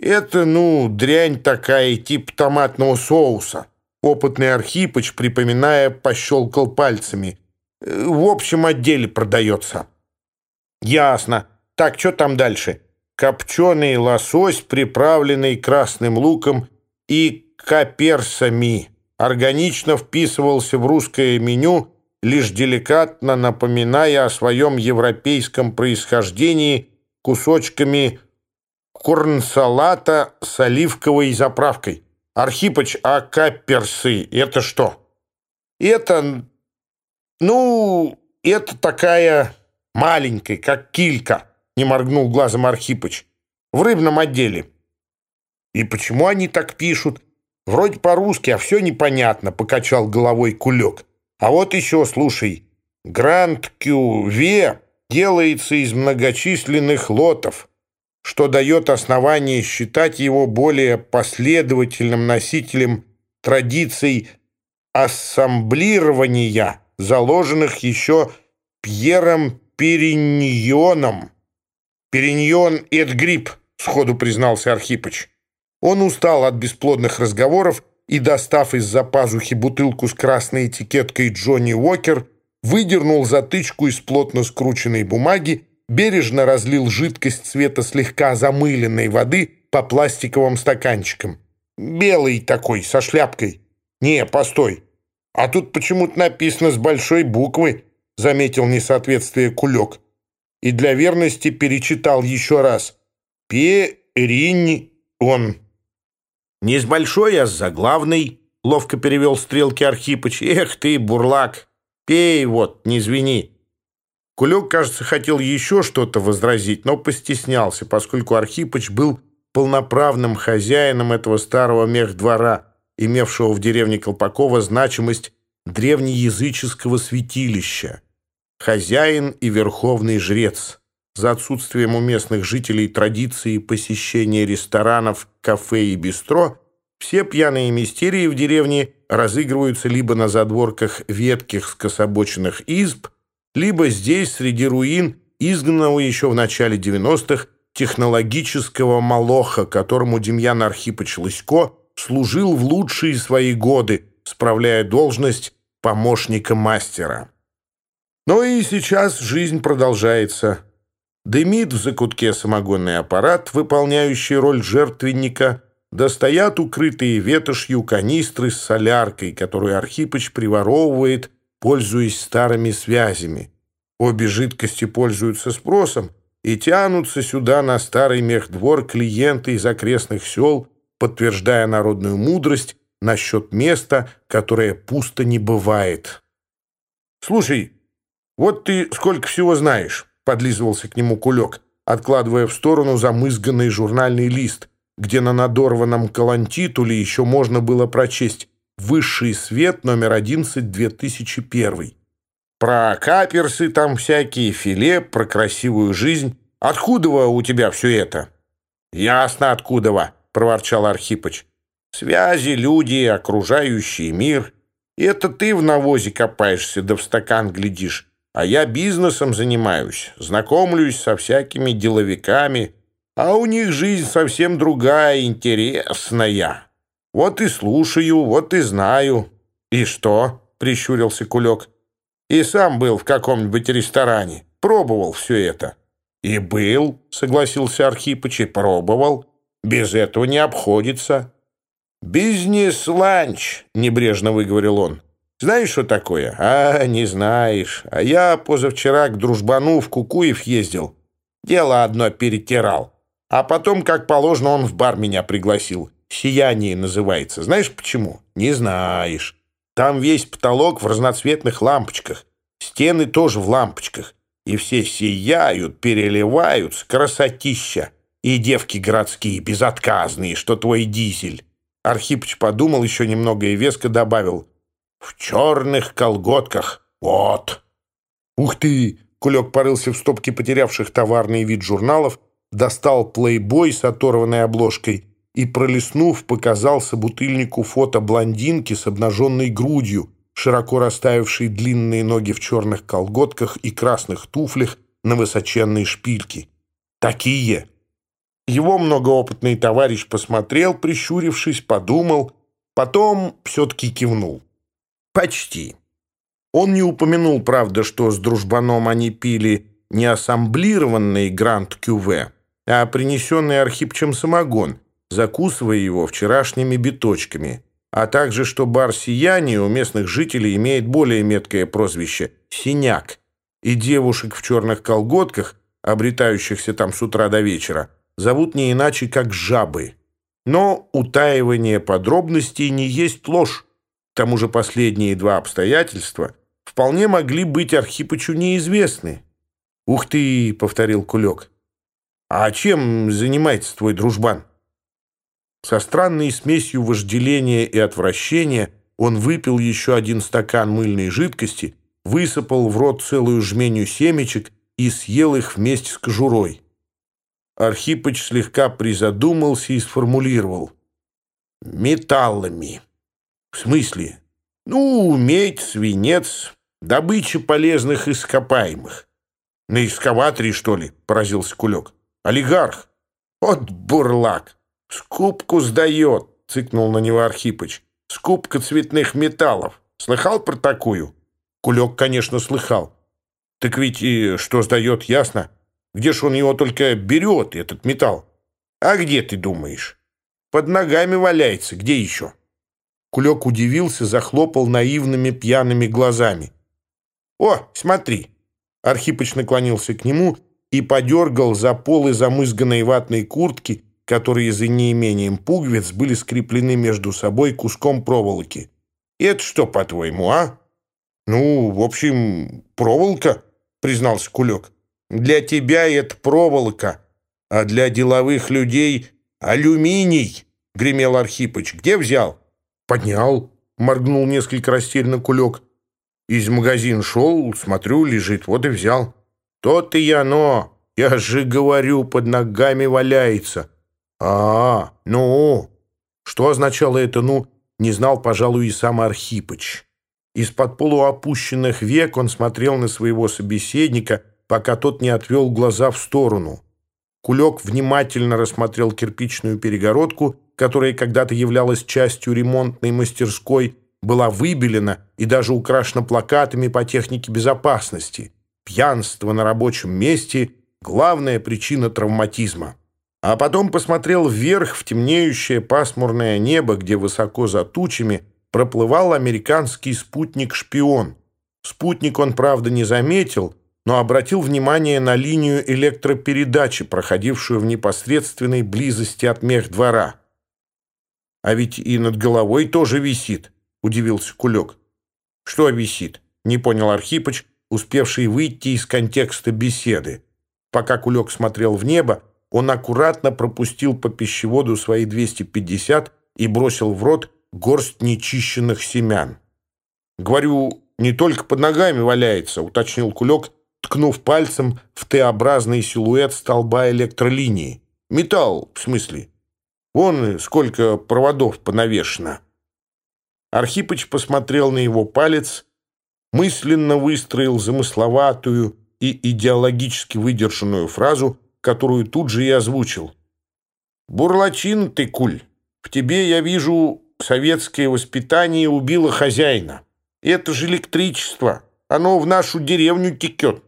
Это, ну, дрянь такая, типа томатного соуса. Опытный Архипыч, припоминая, пощелкал пальцами. Э, в общем отделе продается. Ясно. Так, что там дальше? Копченый лосось, приправленный красным луком и каперсами. Органично вписывался в русское меню, лишь деликатно напоминая о своем европейском происхождении кусочками корнсалата с оливковой заправкой. Архипыч, а каперсы — это что? Это, ну, это такая маленькая, как килька, не моргнул глазом Архипыч, в рыбном отделе. И почему они так пишут? Вроде по-русски, а все непонятно, покачал головой кулек. А вот еще, слушай, Гранд Кюве делается из многочисленных лотов что дает основание считать его более последовательным носителем традиций ассамблирования, заложенных еще Пьером Периньоном. «Периньон — это гриб», — сходу признался Архипыч. Он устал от бесплодных разговоров и, достав из-за пазухи бутылку с красной этикеткой «Джонни Уокер», выдернул затычку из плотно скрученной бумаги бережно разлил жидкость цвета слегка замыленной воды по пластиковым стаканчикам. Белый такой, со шляпкой. Не, постой. А тут почему-то написано с большой буквы, заметил несоответствие кулек. И для верности перечитал еще раз. Перинь он. Не с большой, а с заглавной, ловко перевел стрелки Архипыч. Эх ты, бурлак, пей вот, не звени. Кулек, кажется, хотел еще что-то возразить, но постеснялся, поскольку Архипыч был полноправным хозяином этого старого мехдвора, имевшего в деревне Колпакова значимость древнеязыческого святилища. Хозяин и верховный жрец. За отсутствием у местных жителей традиции посещения ресторанов, кафе и бистро, все пьяные мистерии в деревне разыгрываются либо на задворках ветких скособоченных изб, либо здесь, среди руин, изгнанного еще в начале 90-х технологического молоха, которому Демьян Архипович Лысько служил в лучшие свои годы, справляя должность помощника мастера. Но ну и сейчас жизнь продолжается. Дымит в закутке самогонный аппарат, выполняющий роль жертвенника, да укрытые ветошью канистры с соляркой, которую Архипыч приворовывает – пользуясь старыми связями. Обе жидкости пользуются спросом и тянутся сюда на старый мехдвор клиенты из окрестных сел, подтверждая народную мудрость насчет места, которое пусто не бывает. «Слушай, вот ты сколько всего знаешь», — подлизывался к нему кулек, откладывая в сторону замызганный журнальный лист, где на надорванном калантитуле еще можно было прочесть «Высший свет» номер 11, 2001. Про каперсы там всякие, филе, про красивую жизнь. Откуда у тебя все это? Ясно, откуда, проворчал Архипыч. Связи, люди, окружающий мир. Это ты в навозе копаешься, да в стакан глядишь. А я бизнесом занимаюсь, знакомлюсь со всякими деловиками, а у них жизнь совсем другая, интересная. Вот и слушаю, вот и знаю. И что? Прищурился Кулек. И сам был в каком-нибудь ресторане. Пробовал все это. И был, согласился Архипыч, и пробовал. Без этого не обходится. «Бизнес-ланч», — небрежно выговорил он. «Знаешь, что такое?» «А, не знаешь. А я позавчера к дружбану в Кукуев ездил. Дело одно перетирал. А потом, как положено, он в бар меня пригласил. сияние называется. Знаешь почему? Не знаешь. Там весь потолок в разноцветных лампочках. Стены тоже в лампочках. И все сияют, переливаются. Красотища. И девки городские, безотказные, что твой дизель. Архипыч подумал еще немного и веско добавил. В черных колготках. Вот. Ух ты! Кулек порылся в стопке потерявших товарный вид журналов, достал плейбой с оторванной обложкой — и, пролистнув, показался бутыльнику фото блондинки с обнаженной грудью, широко расставившей длинные ноги в черных колготках и красных туфлях на высоченные шпильки. Такие Его многоопытный товарищ посмотрел, прищурившись, подумал, потом все-таки кивнул. Почти. Он не упомянул, правда, что с дружбаном они пили не ассамблированный Гранд Кюве, а принесенный Архипчем самогон, закусывая его вчерашними биточками, а также, что бар «Сияние» у местных жителей имеет более меткое прозвище «Синяк», и девушек в черных колготках, обретающихся там с утра до вечера, зовут не иначе, как «жабы». Но утаивание подробностей не есть ложь. К тому же последние два обстоятельства вполне могли быть Архипычу неизвестны. «Ух ты!» — повторил Кулек. «А чем занимается твой дружбан?» Со странной смесью вожделения и отвращения он выпил еще один стакан мыльной жидкости, высыпал в рот целую жменю семечек и съел их вместе с кожурой. Архипыч слегка призадумался и сформулировал. «Металлами». «В смысле?» «Ну, медь, свинец, добыча полезных ископаемых». «На экскаваторе, что ли?» — поразился Кулек. «Олигарх». «От бурлак!» Скупку сдает!» — цыкнул на него Архипыч. «Скупка цветных металлов. Слыхал про такую?» Кулек, конечно, слыхал. «Так ведь и что сдает, ясно? Где ж он его только берет, этот металл? А где, ты думаешь? Под ногами валяется, где еще?» Кулек удивился, захлопал наивными пьяными глазами. «О, смотри!» Архипыч наклонился к нему и подергал за полы замызганной ватной куртки, которые за неимением пуговиц были скреплены между собой куском проволоки. это что, по-твоему, а?» «Ну, в общем, проволока», — признался Кулек. «Для тебя это проволока, а для деловых людей алюминий», — гремел Архипыч. «Где взял?» «Поднял», — моргнул несколько растерянно Кулек. «Из магазина шел, смотрю, лежит, вот и взял». «То-то и оно, я же говорю, под ногами валяется». «А, ну, что означало это «ну», не знал, пожалуй, и сам Архипыч. Из-под полуопущенных век он смотрел на своего собеседника, пока тот не отвел глаза в сторону. Кулек внимательно рассмотрел кирпичную перегородку, которая когда-то являлась частью ремонтной мастерской, была выбелена и даже украшена плакатами по технике безопасности. Пьянство на рабочем месте – главная причина травматизма. А потом посмотрел вверх в темнеющее пасмурное небо, где высоко за тучами проплывал американский спутник-шпион. Спутник он, правда, не заметил – но обратил внимание на линию электропередачи, проходившую в непосредственной близости от мехдвора. «А ведь и над головой тоже висит», — удивился Кулек. «Что висит?» — не понял Архипыч, успевший выйти из контекста беседы. Пока Кулек смотрел в небо, он аккуратно пропустил по пищеводу свои 250 и бросил в рот горсть нечищенных семян. «Говорю, не только под ногами валяется», — уточнил Кулек, ткнув пальцем в Т-образный силуэт столба электролинии. Металл, в смысле. Вон сколько проводов понавешено. Архипыч посмотрел на его палец, мысленно выстроил замысловатую и идеологически выдержанную фразу, которую тут же и озвучил. «Бурлачин ты, куль! В тебе, я вижу, советское воспитание убило хозяина. Это же электричество! Оно в нашу деревню текет!»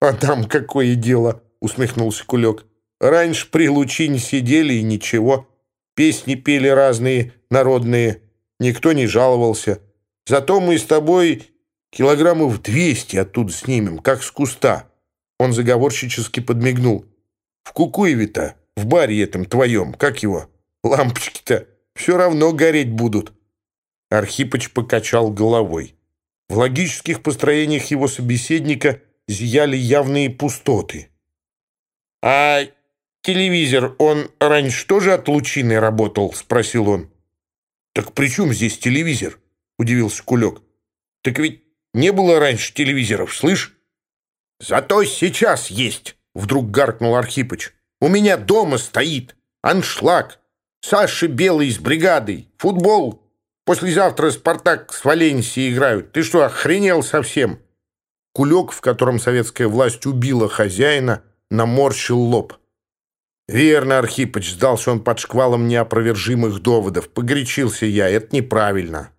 «А там какое дело!» — усмехнулся Кулек. «Раньше при лучине сидели и ничего. Песни пели разные, народные. Никто не жаловался. Зато мы с тобой килограммов двести оттуда снимем, как с куста». Он заговорщически подмигнул. В в баре этом твоем, как его? Лампочки-то все равно гореть будут». Архипыч покачал головой. В логических построениях его собеседника зияли явные пустоты. «А телевизор, он раньше тоже от лучины работал?» — спросил он. «Так при чем здесь телевизор?» — удивился Кулек. «Так ведь не было раньше телевизоров, слышь?» «Зато сейчас есть!» вдруг гаркнул Архипыч. «У меня дома стоит аншлаг. Саши Белый с бригадой. Футбол. Послезавтра «Спартак» с Валенсией играют. Ты что, охренел совсем?» Кулек, в котором советская власть убила хозяина, наморщил лоб. «Верно, Архипыч, сдался он под шквалом неопровержимых доводов. Погорячился я, это неправильно».